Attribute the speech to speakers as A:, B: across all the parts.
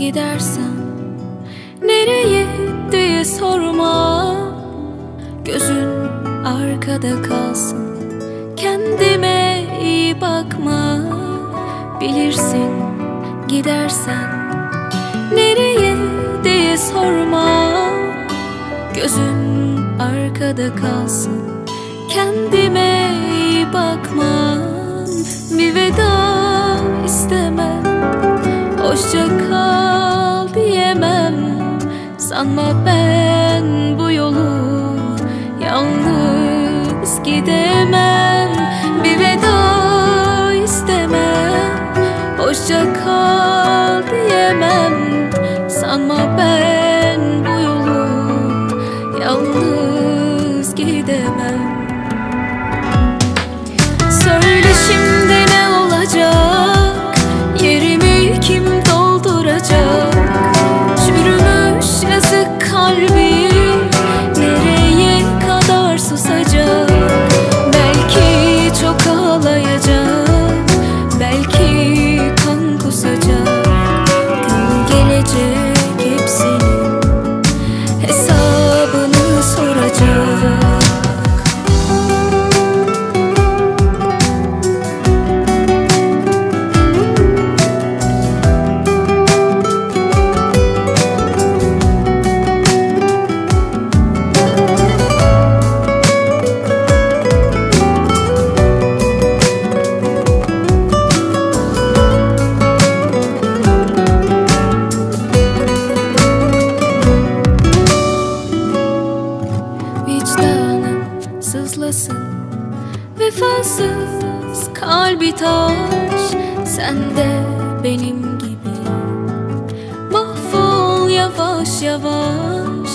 A: gidersen Nereye diye sorma. Gözün arkada kalsın Kendime iyi bakma. Bilirsin gidersen Nereye diye sorma. Gözün arkada kalsın Kendime iyi bakmam Bir Sanma ben bu yolu Yalnız gidemem Vefasız kalbi taş Sen de benim gibi. Mahvol yavaş yavaş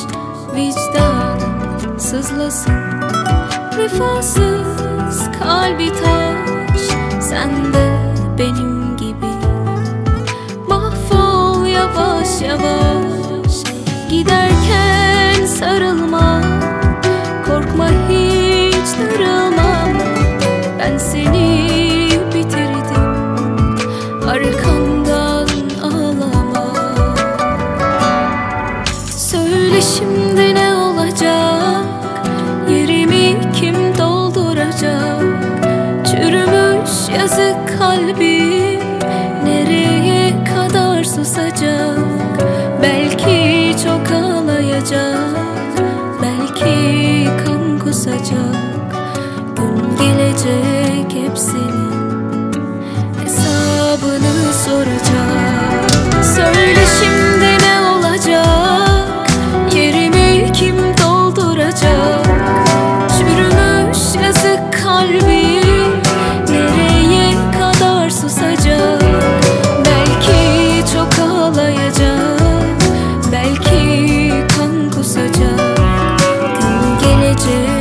A: Vicdanım sızlasın. Vefasız kalbi taş Sen de benim gibi. Mahvol yavaş yavaş susacak. Belki çok ağlayacak. Belki kan kusacak. Gün gelecek hepsinin Hesabını soracak. Söyle Belki